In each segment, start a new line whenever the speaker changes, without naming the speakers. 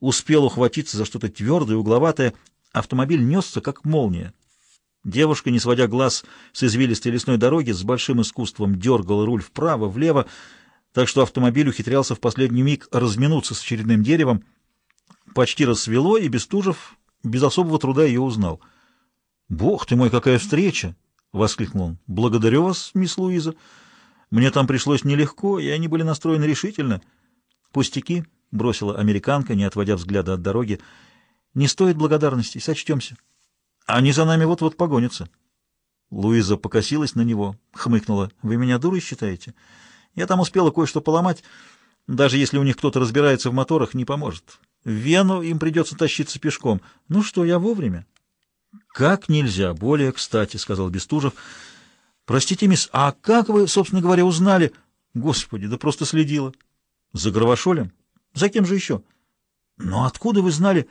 успел ухватиться за что-то твердое, угловатое. Автомобиль несся, как молния. Девушка, не сводя глаз с извилистой лесной дороги, с большим искусством дергала руль вправо, влево, так что автомобиль ухитрялся в последний миг разминуться с очередным деревом. Почти рассвело, и Бестужев без особого труда ее узнал. «Бог ты мой, какая встреча!» — воскликнул он. «Благодарю вас, мисс Луиза. Мне там пришлось нелегко, и они были настроены решительно». «Пустяки», — бросила американка, не отводя взгляда от дороги. «Не стоит благодарности, сочтемся. Они за нами вот-вот погонятся». Луиза покосилась на него, хмыкнула. «Вы меня дурой считаете? Я там успела кое-что поломать. Даже если у них кто-то разбирается в моторах, не поможет. В Вену им придется тащиться пешком. Ну что, я вовремя?» «Как нельзя, более кстати», — сказал Бестужев. «Простите, мисс, а как вы, собственно говоря, узнали?» «Господи, да просто следила». «За Гравошолем?» За кем же еще? Но откуда вы знали?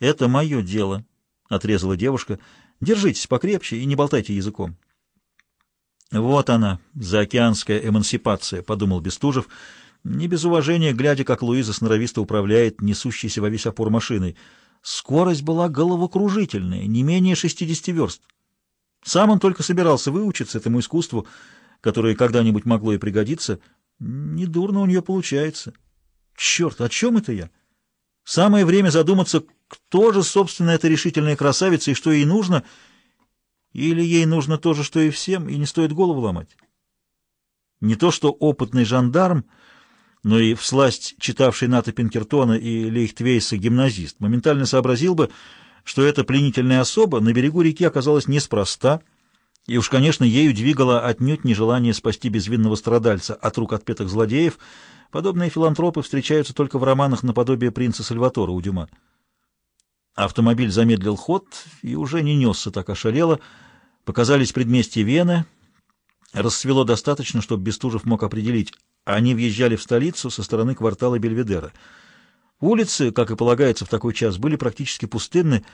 Это мое дело, — отрезала девушка. Держитесь покрепче и не болтайте языком. Вот она, заокеанская эмансипация, — подумал Бестужев, не без уважения, глядя, как Луиза сноровисто управляет несущейся во весь опор машиной. Скорость была головокружительная, не менее 60 верст. Сам он только собирался выучиться этому искусству, которое когда-нибудь могло и пригодиться. Недурно у нее получается. Черт, о чем это я? Самое время задуматься, кто же, собственно, эта решительная красавица и что ей нужно, или ей нужно то же, что и всем, и не стоит голову ломать. Не то что опытный жандарм, но и всласть читавший Ната Пинкертона и Лейхтвейса гимназист моментально сообразил бы, что эта пленительная особа на берегу реки оказалась неспроста, и уж, конечно, ею двигало отнюдь нежелание спасти безвинного страдальца от рук отпетых злодеев — Подобные филантропы встречаются только в романах наподобие принца Сальватора у Дюма. Автомобиль замедлил ход и уже не несся так ошалело. Показались предместья Вены. Рассвело достаточно, чтобы Бестужев мог определить. Они въезжали в столицу со стороны квартала Бельведера. Улицы, как и полагается в такой час, были практически пустынны,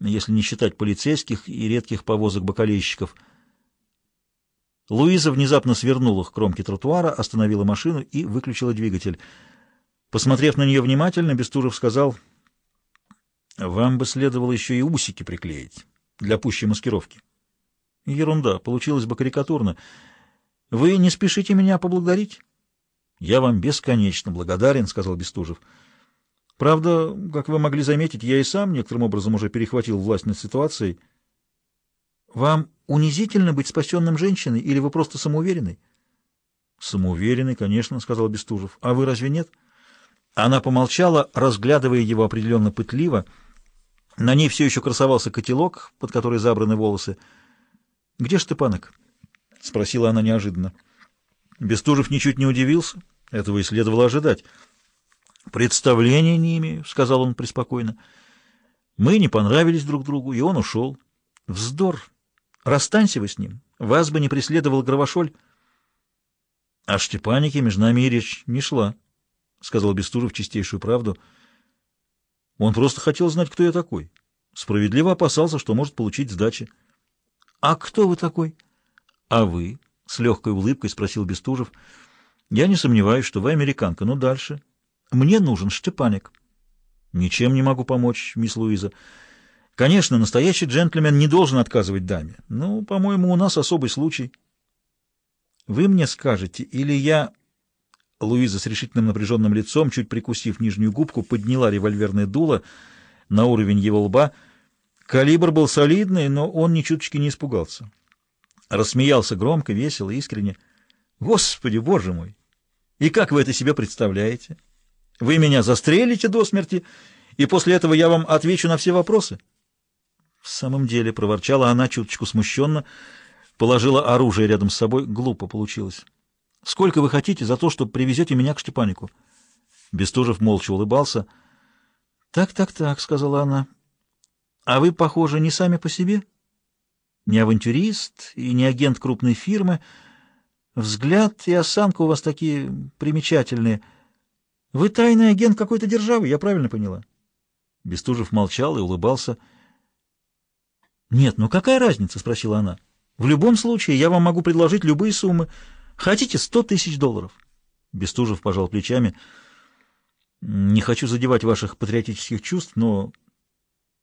если не считать полицейских и редких повозок бакалейщиков — Луиза внезапно свернула к кромке тротуара, остановила машину и выключила двигатель. Посмотрев на нее внимательно, Бестужев сказал, «Вам бы следовало еще и усики приклеить для пущей маскировки». «Ерунда, получилось бы карикатурно. Вы не спешите меня поблагодарить?» «Я вам бесконечно благодарен», — сказал Бестужев. «Правда, как вы могли заметить, я и сам некоторым образом уже перехватил власть над ситуацией». «Вам унизительно быть спасенным женщиной, или вы просто самоуверенный? Самоуверенный, конечно, — сказал Бестужев. А вы разве нет? Она помолчала, разглядывая его определенно пытливо. На ней все еще красовался котелок, под который забраны волосы. — Где Штепанок? — спросила она неожиданно. Бестужев ничуть не удивился. Этого и следовало ожидать. — Представления не имею, — сказал он преспокойно. Мы не понравились друг другу, и он ушел. — Вздор! Расстанься вы с ним, вас бы не преследовал Гравошоль. — О Штепанике между нами и речь не шла, — сказал Бестужев чистейшую правду. Он просто хотел знать, кто я такой. Справедливо опасался, что может получить сдачи. — А кто вы такой? — А вы? — с легкой улыбкой спросил Бестужев. — Я не сомневаюсь, что вы американка, но дальше. Мне нужен Штепаник. — Ничем не могу помочь, мисс Луиза. Конечно, настоящий джентльмен не должен отказывать даме. Но, по-моему, у нас особый случай. Вы мне скажете, или я... Луиза с решительным напряженным лицом, чуть прикусив нижнюю губку, подняла револьверное дуло на уровень его лба. Калибр был солидный, но он ни чуточки не испугался. Рассмеялся громко, весело, искренне. «Господи, боже мой! И как вы это себе представляете? Вы меня застрелите до смерти, и после этого я вам отвечу на все вопросы?» В самом деле, проворчала она чуточку смущенно, положила оружие рядом с собой. Глупо получилось. Сколько вы хотите за то, что привезете меня к Штепанику? Бестужев молча улыбался. Так, так, так, сказала она. А вы, похоже, не сами по себе? Не авантюрист и не агент крупной фирмы. Взгляд и осанка у вас такие примечательные. Вы тайный агент какой-то державы, я правильно поняла? Бестужев молчал и улыбался. «Нет, ну какая разница?» — спросила она. «В любом случае я вам могу предложить любые суммы. Хотите сто тысяч долларов?» Бестужев пожал плечами. Не хочу задевать ваших патриотических чувств, но